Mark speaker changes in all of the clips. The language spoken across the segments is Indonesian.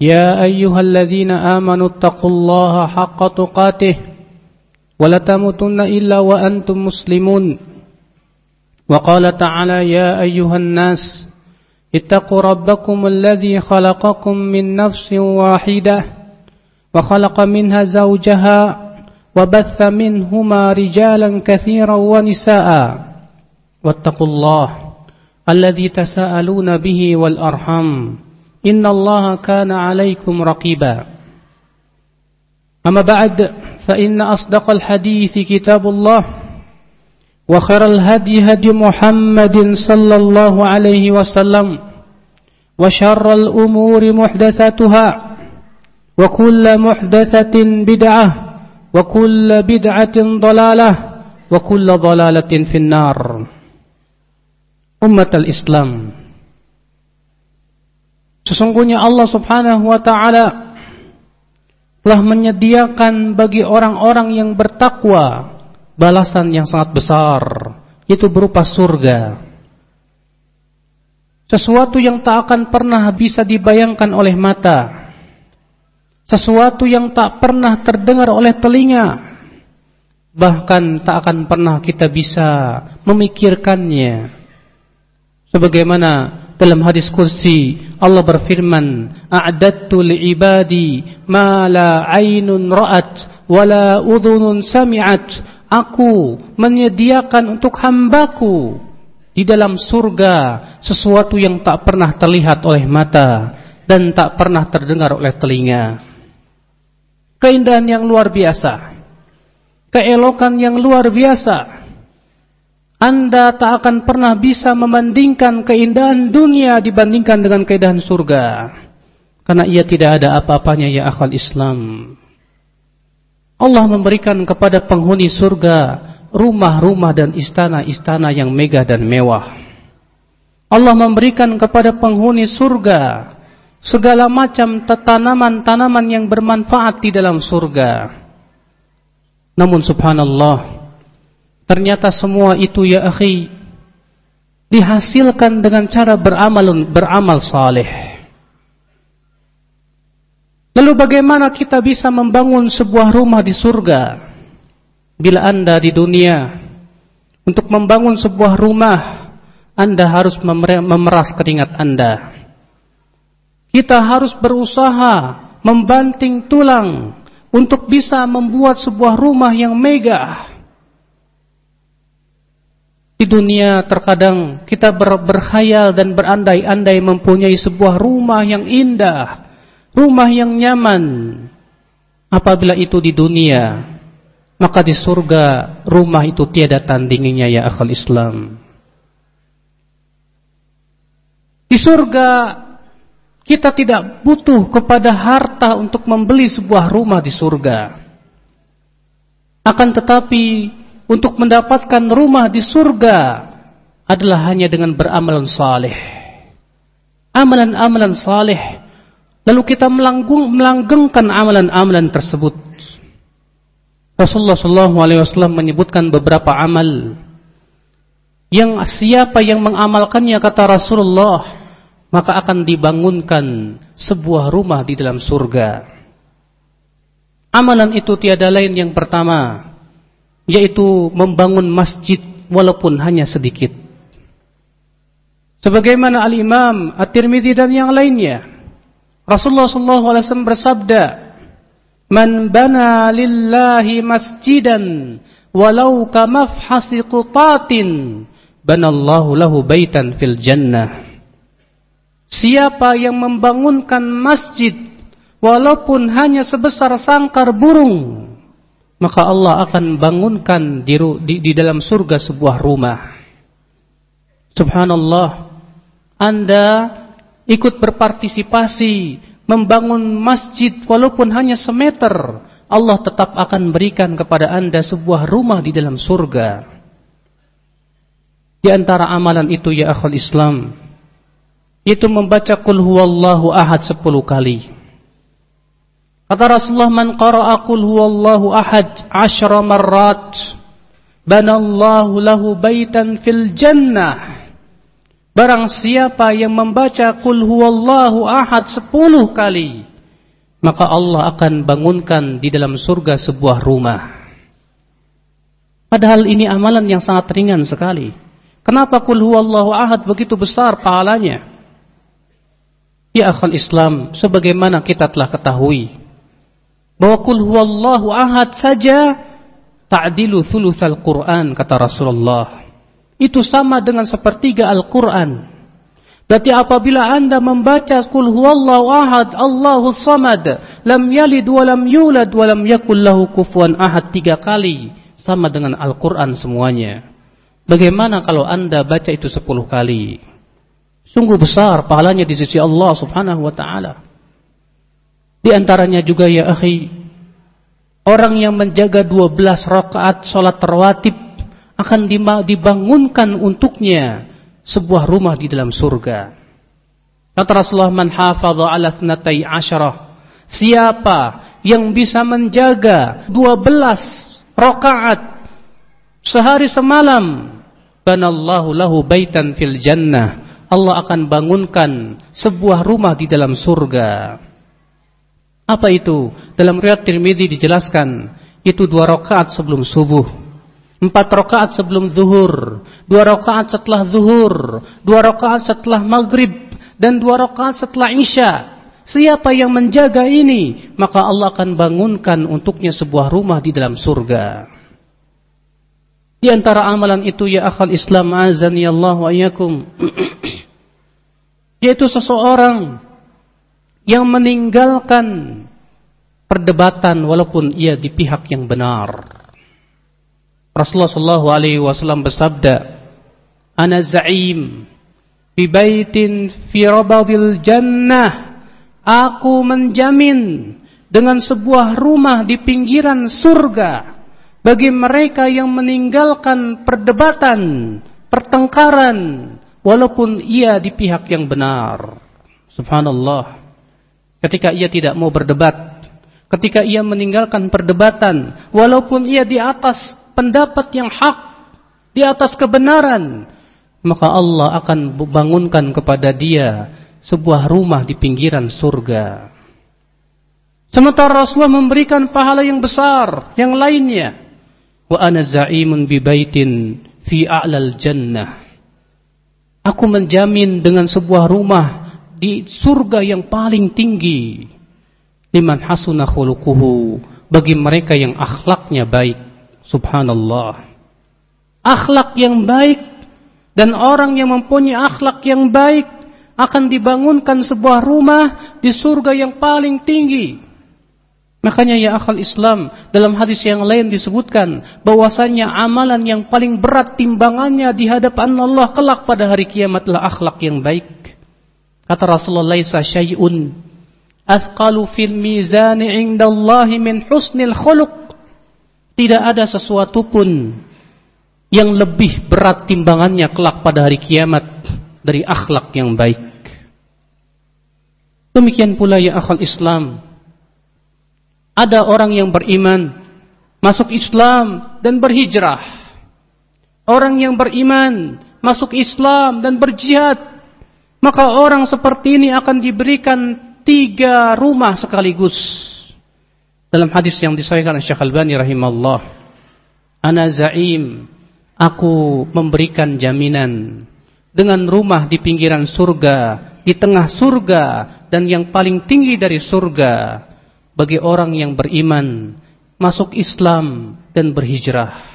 Speaker 1: يا أيها الذين آمنوا اتقوا الله حق تقاته ولا تموتن إلا وأنتم مسلمون. وقال تعالى يا أيها الناس اتقوا ربكم الذي خلقكم من نفس واحدة وخلق منها زوجها وبث منهما رجالا كثيرا ونساء واتقوا الله الذي تساءلون به والأرحم إن الله كان عليكم رقيبا. أما بعد فإن أصدق الحديث كتاب الله وخير الهدي هدي محمد صلى الله عليه وسلم وشر الأمور محدثاتها وكل محدثة بدعة وكل بدعة ضلالة وكل ضلالة في النار. أمة الإسلام. Sesungguhnya Allah subhanahu wa ta'ala telah menyediakan bagi orang-orang yang bertakwa balasan yang sangat besar, yaitu berupa surga. Sesuatu yang tak akan pernah bisa dibayangkan oleh mata. Sesuatu yang tak pernah terdengar oleh telinga. Bahkan tak akan pernah kita bisa memikirkannya. Sebagaimana dalam hadis kursi Allah berfirman, "A'dattu li'ibadi ma la 'ainun ra'at wa la udhunun sami'at." Aku menyediakan untuk hambaku di dalam surga sesuatu yang tak pernah terlihat oleh mata dan tak pernah terdengar oleh telinga. Keindahan yang luar biasa. Keelokan yang luar biasa anda tak akan pernah bisa membandingkan keindahan dunia dibandingkan dengan keindahan surga. Karena ia tidak ada apa-apanya ya akal Islam. Allah memberikan kepada penghuni surga rumah-rumah dan istana-istana yang megah dan mewah. Allah memberikan kepada penghuni surga segala macam tanaman-tanaman yang bermanfaat di dalam surga. Namun subhanallah, Ternyata semua itu ya akhi dihasilkan dengan cara beramal beramal saleh. Lalu bagaimana kita bisa membangun sebuah rumah di surga bila Anda di dunia untuk membangun sebuah rumah Anda harus memeras keringat Anda. Kita harus berusaha membanting tulang untuk bisa membuat sebuah rumah yang megah di dunia terkadang kita ber, berkhayal dan berandai-andai mempunyai sebuah rumah yang indah, rumah yang nyaman. Apabila itu di dunia, maka di surga rumah itu tiada tandinginya ya akal Islam. Di surga kita tidak butuh kepada harta untuk membeli sebuah rumah di surga. Akan tetapi untuk mendapatkan rumah di surga adalah hanya dengan beramalan saleh. Amalan-amalan saleh. Lalu kita melanggung, melanggengkan amalan-amalan tersebut. Rasulullah SAW menyebutkan beberapa amal yang siapa yang mengamalkannya kata Rasulullah maka akan dibangunkan sebuah rumah di dalam surga. Amalan itu tiada lain yang pertama yaitu membangun masjid walaupun hanya sedikit. Sebagaimana Al-Imam At-Tirmidzi dan yang lainnya. Rasulullah SAW bersabda, "Man bana lillahi masjidan walau kamafhasi qutatin, banallahu lahu baitan fil jannah." Siapa yang membangunkan masjid walaupun hanya sebesar sangkar burung, maka Allah akan bangunkan di, di, di dalam surga sebuah rumah. Subhanallah, Anda ikut berpartisipasi membangun masjid walaupun hanya semeter, Allah tetap akan berikan kepada anda sebuah rumah di dalam surga. Di antara amalan itu ya akhul Islam, itu membaca kul huwallahu ahad sepuluh kali. Kata Rasulullah man qara'a qul huwallahu ahad asyra marrat banallahu lahu baitan fil jannah. Barang siapa yang membaca kul huwallahu ahad sepuluh kali, maka Allah akan bangunkan di dalam surga sebuah rumah. Padahal ini amalan yang sangat ringan sekali. Kenapa kul huwallahu ahad begitu besar pahalanya? Ya akhal Islam, sebagaimana kita telah ketahui bahwa kul huwallahu ahad saja ta'dilu thulutsal Quran kata Rasulullah. Itu sama dengan sepertiga Al-Quran. Berarti apabila anda membaca kul huwallahu ahad, Allahu samad, lam yalid wa lam yulad wa lam yakul ahad tiga kali, sama dengan Al-Quran semuanya. Bagaimana kalau anda baca itu sepuluh kali? Sungguh besar pahalanya di sisi Allah Subhanahu wa taala. Di antaranya juga ya akhi, orang yang menjaga 12 rakaat salat rawatib akan dibangunkan untuknya sebuah rumah di dalam surga. Kata Rasulullah man hafadha ala thnatai asyarah. Siapa yang bisa menjaga 12 rakaat sehari semalam, banallahu lahu baitan fil jannah Allah akan bangunkan sebuah rumah di dalam surga. Apa itu? Dalam riwayat Tirmidzi dijelaskan, itu dua rakaat sebelum subuh, empat rakaat sebelum zuhur, dua rakaat setelah zuhur, dua rakaat setelah maghrib, dan dua rakaat setelah isya. Siapa yang menjaga ini, maka Allah akan bangunkan untuknya sebuah rumah di dalam surga. Di antara amalan itu ya akhal Islam azani Allah wa iyyakum. Yaitu seseorang yang meninggalkan perdebatan walaupun ia di pihak yang benar. Rasulullah sallallahu alaihi wasallam bersabda, "Ana za'im bi baitin fi rabadil jannah." Aku menjamin dengan sebuah rumah di pinggiran surga bagi mereka yang meninggalkan perdebatan, pertengkaran, walaupun ia di pihak yang benar. Subhanallah. Ketika ia tidak mau berdebat, ketika ia meninggalkan perdebatan, walaupun ia di atas pendapat yang hak, di atas kebenaran, maka Allah akan bangunkan kepada dia sebuah rumah di pinggiran surga. Sementara Rasulullah memberikan pahala yang besar, yang lainnya. Wa ana za'imun bi baitin fi a'lal jannah. Aku menjamin dengan sebuah rumah di surga yang paling tinggi. Liman hasuna khuluquhu. Bagi mereka yang akhlaknya baik. Subhanallah. Akhlak yang baik dan orang yang mempunyai akhlak yang baik akan dibangunkan sebuah rumah di surga yang paling tinggi. Makanya ya akal Islam dalam hadis yang lain disebutkan bahwasanya amalan yang paling berat timbangannya di hadapan Allah kelak pada hari kiamat adalah akhlak yang baik. Kata Rasulullah laisa syai'un athqalu fil mizan 'inda Allah min husnil khuluq. Tidak ada sesuatu pun yang lebih berat timbangannya kelak pada hari kiamat dari akhlak yang baik. Demikian pula ya akal Islam ada orang yang beriman masuk Islam dan berhijrah. Orang yang beriman masuk Islam dan berjihad. Maka orang seperti ini akan diberikan tiga rumah sekaligus. Dalam hadis yang disahihkan Syekh Al-Bani rahimahullah. Ana za'im, aku memberikan jaminan dengan rumah di pinggiran surga, di tengah surga dan yang paling tinggi dari surga bagi orang yang beriman masuk Islam dan berhijrah.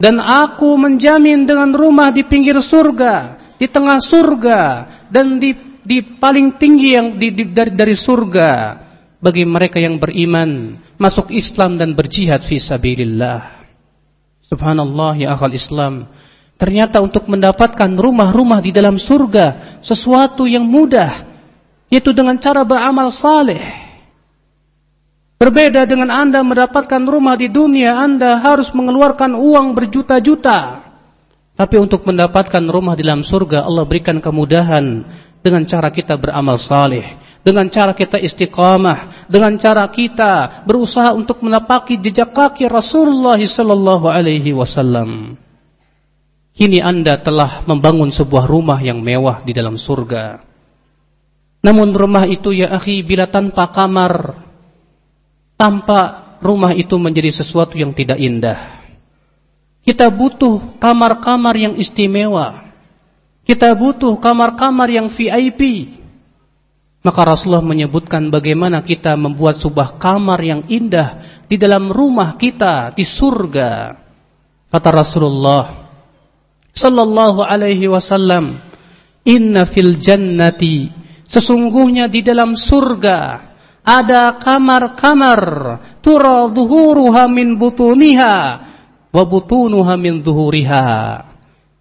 Speaker 1: Dan aku menjamin dengan rumah di pinggir surga, di tengah surga dan di di paling tinggi yang di, di, dari dari surga bagi mereka yang beriman masuk Islam dan berjihad fi sabilillah. Subhanallah ya akal Islam. Ternyata untuk mendapatkan rumah-rumah di dalam surga sesuatu yang mudah yaitu dengan cara beramal saleh. Berbeda dengan Anda mendapatkan rumah di dunia, Anda harus mengeluarkan uang berjuta-juta. Tapi untuk mendapatkan rumah di dalam surga, Allah berikan kemudahan dengan cara kita beramal saleh, dengan cara kita istiqamah, dengan cara kita berusaha untuk menapaki jejak kaki Rasulullah wasallam. Kini Anda telah membangun sebuah rumah yang mewah di dalam surga. Namun rumah itu ya akhi bila tanpa kamar, tanpa rumah itu menjadi sesuatu yang tidak indah. Kita butuh kamar-kamar yang istimewa. Kita butuh kamar-kamar yang VIP. Maka Rasulullah menyebutkan bagaimana kita membuat sebuah kamar yang indah di dalam rumah kita di surga. Kata Rasulullah sallallahu alaihi wasallam, "Inna fil jannati sesungguhnya di dalam surga ada kamar-kamar tura zuhuruha min butuniha wa butunuha min zuhuriha."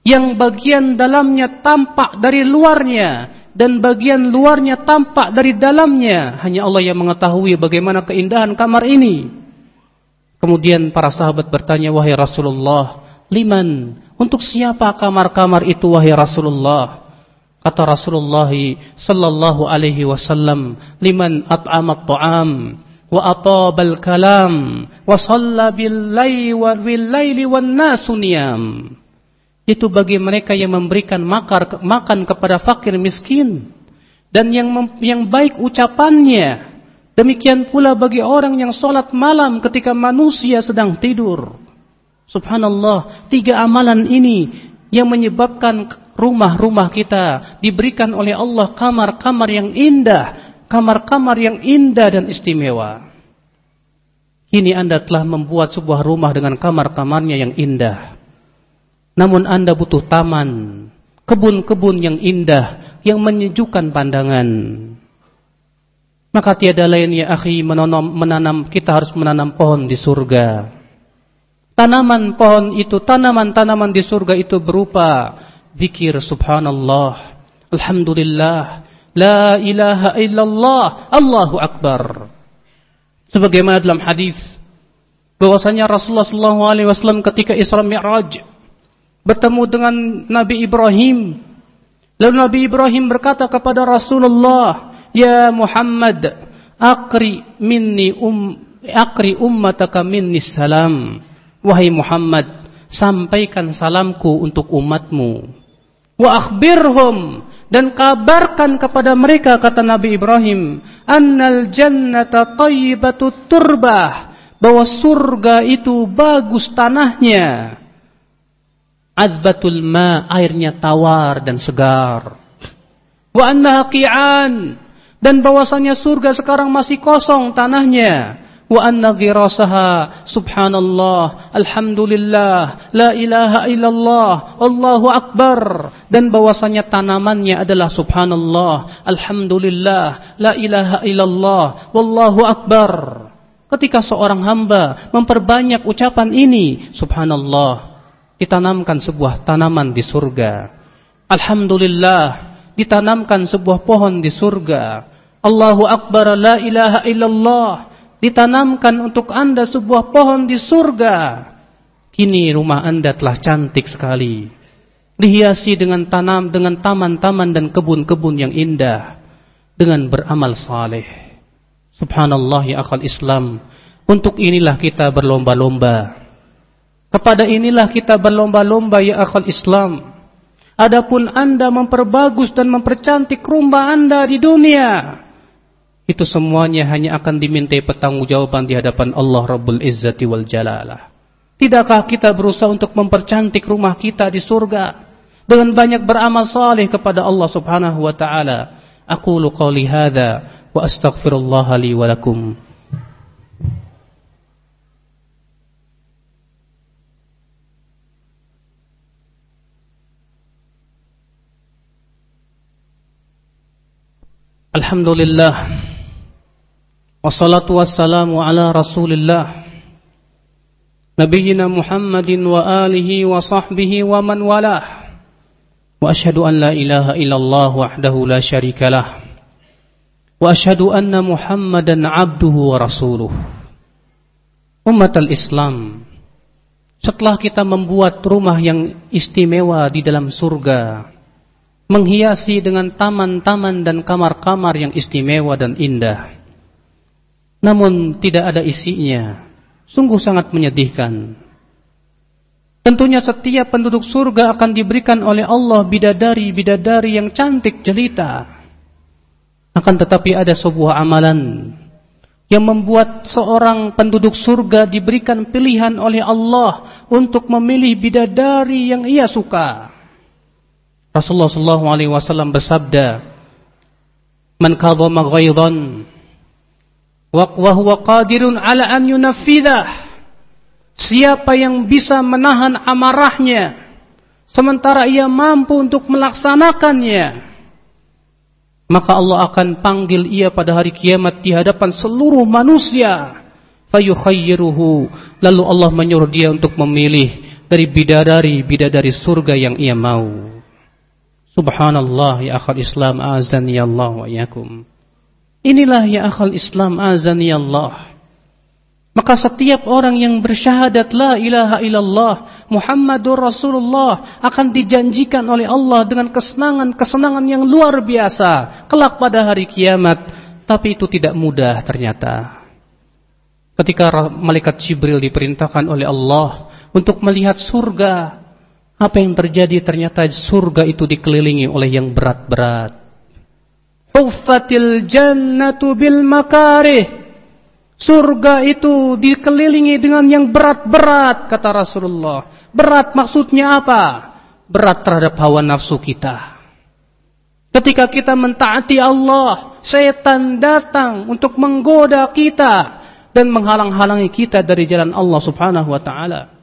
Speaker 1: yang bagian dalamnya tampak dari luarnya dan bagian luarnya tampak dari dalamnya. Hanya Allah yang mengetahui bagaimana keindahan kamar ini. Kemudian para sahabat bertanya, wahai Rasulullah, liman? Untuk siapa kamar-kamar itu wahai Rasulullah? Kata Rasulullah sallallahu alaihi wasallam, liman at'amat ta'am wa atabal kalam wan itu bagi mereka yang memberikan makar, makan kepada fakir miskin. Dan yang yang baik ucapannya. Demikian pula bagi orang yang sholat malam ketika manusia sedang tidur. Subhanallah tiga amalan ini yang menyebabkan rumah-rumah kita diberikan oleh Allah kamar-kamar yang indah kamar-kamar yang indah dan istimewa Kini anda telah membuat sebuah rumah dengan kamar-kamarnya yang indah namun Anda butuh taman, kebun-kebun yang indah, yang menyejukkan pandangan. Maka tiada lain ya akhi menanam, menanam kita harus menanam pohon di surga. Tanaman pohon itu, tanaman-tanaman di surga itu berupa zikir subhanallah, alhamdulillah, la ilaha illallah, Allahu akbar. Sebagaimana dalam hadis bahwasanya Rasulullah SAW ketika Isra Mi'raj bertemu dengan Nabi Ibrahim. Lalu Nabi Ibrahim berkata kepada Rasulullah, "Ya Muhammad, akri minni um akri ummataka minni salam." Wahai Muhammad, sampaikan salamku untuk umatmu. Wa akhbirhum dan kabarkan kepada mereka kata Nabi Ibrahim, annal jannata tayyibatut turbah, bahwa surga itu bagus tanahnya Azbatul ma, airnya tawar dan segar. Wa annaha qi'an, dan bahwasanya surga sekarang masih kosong tanahnya. Wa anna ghirasaha subhanallah, alhamdulillah, la ilaha illallah, Allahu akbar. Dan bahwasanya tanamannya adalah subhanallah, alhamdulillah, la ilaha illallah, wallahu akbar. Ketika seorang hamba memperbanyak ucapan ini, subhanallah, ditanamkan sebuah tanaman di surga. Alhamdulillah, ditanamkan sebuah pohon di surga. Allahu Akbar, la ilaha illallah, ditanamkan untuk anda sebuah pohon di surga. Kini rumah anda telah cantik sekali. Dihiasi dengan tanam, dengan taman-taman dan kebun-kebun yang indah. Dengan beramal saleh. Subhanallah ya akal Islam. Untuk inilah kita berlomba-lomba kepada inilah kita berlomba-lomba ya akal Islam. Adapun anda memperbagus dan mempercantik rumah anda di dunia. Itu semuanya hanya akan dimintai pertanggungjawaban di hadapan Allah Rabbul Izzati wal Jalalah. Tidakkah kita berusaha untuk mempercantik rumah kita di surga dengan banyak beramal saleh kepada Allah Subhanahu wa taala? Aku qali hadza wa astaghfirullah li wa lakum. Alhamdulillah Wassalatu wassalamu ala rasulillah. Nabiina Muhammadin wa alihi wa sahbihi wa man walah. Wa ashadu an la ilaha illallah wahdahu la sharika lah. Wa ashadu anna Muhammadan abduhu wa rasuluh. Umat al-Islam Setelah kita membuat rumah yang istimewa di dalam surga Menghiasi dengan taman-taman dan kamar-kamar yang istimewa dan indah namun tidak ada isinya, sungguh sangat menyedihkan. Tentunya setiap penduduk surga akan diberikan oleh Allah bidadari-bidadari yang cantik jelita. Akan tetapi ada sebuah amalan yang membuat seorang penduduk surga diberikan pilihan oleh Allah untuk memilih bidadari yang ia suka. Rasulullah wasallam bersabda, "Man kadhama ghaidhan wa huwa ala an yunaffidah." Siapa yang bisa menahan amarahnya sementara ia mampu untuk melaksanakannya, maka Allah akan panggil ia pada hari kiamat di hadapan seluruh manusia. Fayukhayyiruhu. Lalu Allah menyuruh dia untuk memilih dari bidadari bidadari surga yang ia mau. Subhanallah ya akhal Islam azani Allah wa yakum inilah ya akhal Islam azani Allah maka setiap orang yang bersyahadat la ilaha illallah Muhammadur Rasulullah akan dijanjikan oleh Allah dengan kesenangan-kesenangan yang luar biasa kelak pada hari kiamat. Tapi itu tidak mudah ternyata. Ketika malaikat Jibril diperintahkan oleh Allah untuk melihat surga, apa yang terjadi ternyata surga itu dikelilingi oleh yang berat-berat. Huffatil jannatu bil makarih Surga itu dikelilingi dengan yang berat-berat kata Rasulullah. Berat maksudnya apa? Berat terhadap hawa nafsu kita. Ketika kita mentaati Allah, setan datang untuk menggoda kita dan menghalang-halangi kita dari jalan Allah Subhanahu wa taala.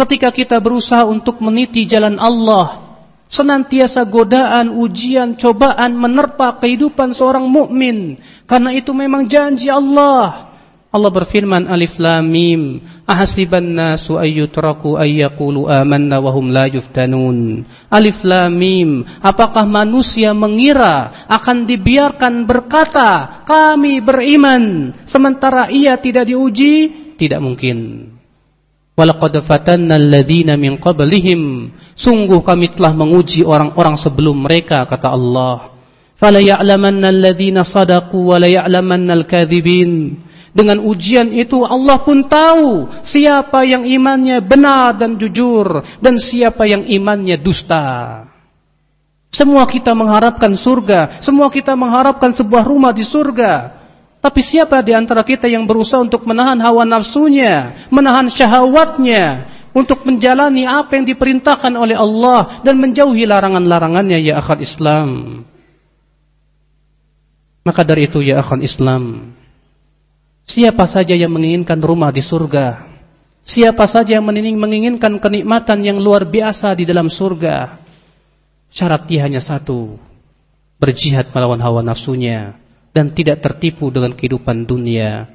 Speaker 1: Ketika kita berusaha untuk meniti jalan Allah, senantiasa godaan, ujian, cobaan menerpa kehidupan seorang mukmin. Karena itu memang janji Allah. Allah berfirman Alif Lam Mim Ahasiban nasu ayyutraku ayyakulu amanna wahum la yuftanun. Alif Lam Mim Apakah manusia mengira akan dibiarkan berkata kami beriman sementara ia tidak diuji tidak mungkin Walaqad fatanna alladhina min qablihim Sungguh kami telah menguji orang-orang sebelum mereka kata Allah Fala ya'lamanna alladhina sadaqu wa la ya'lamanna al-kadhibin dengan ujian itu Allah pun tahu siapa yang imannya benar dan jujur dan siapa yang imannya dusta. Semua kita mengharapkan surga, semua kita mengharapkan sebuah rumah di surga. Tapi siapa di antara kita yang berusaha untuk menahan hawa nafsunya, menahan syahwatnya, untuk menjalani apa yang diperintahkan oleh Allah dan menjauhi larangan-larangannya ya akhal Islam. Maka dari itu ya akhal Islam, Siapa saja yang menginginkan rumah di surga, siapa saja yang menginginkan kenikmatan yang luar biasa di dalam surga, syarat dia hanya satu, berjihad melawan hawa nafsunya dan tidak tertipu dengan kehidupan dunia.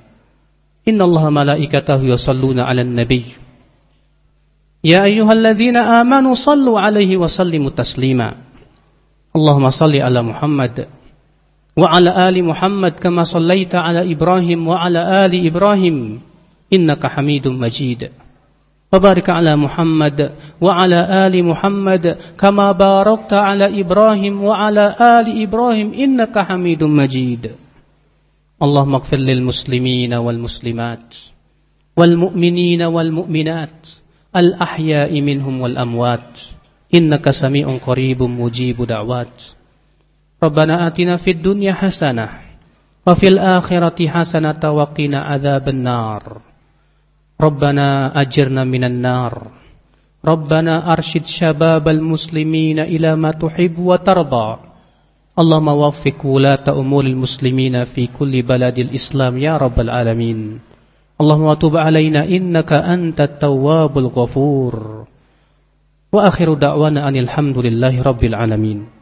Speaker 1: Innallaha malaikatahu yusalluna 'alan nabiy. Ya ayyuhalladzina amanu sallu 'alaihi wa sallimu taslima. Allahumma salli ala Muhammad wa ala ali Muhammad kama sallaita ala Ibrahim wa ala ali Ibrahim innaka Hamidum Majid. وبارك على محمد وعلى آل محمد كما باركت على إبراهيم وعلى آل إبراهيم إنك حميد مجيد. اللهم اغفر للمسلمين والمسلمات والمؤمنين والمؤمنات الأحياء منهم والأموات إنك سميع قريب مجيب دعوات. ربنا آتنا في الدنيا حسنة وفي الآخرة حسنة وقنا عذاب النار. ربنا أجرنا من النار. ربنا أرشد شباب المسلمين إلى ما تحب وترضى. اللهم وفق ولاة أمور المسلمين في كل بلد الإسلام يا رب العالمين. اللهم تب علينا إنك أنت التواب الغفور. وآخر دعوانا أن الحمد لله رب العالمين.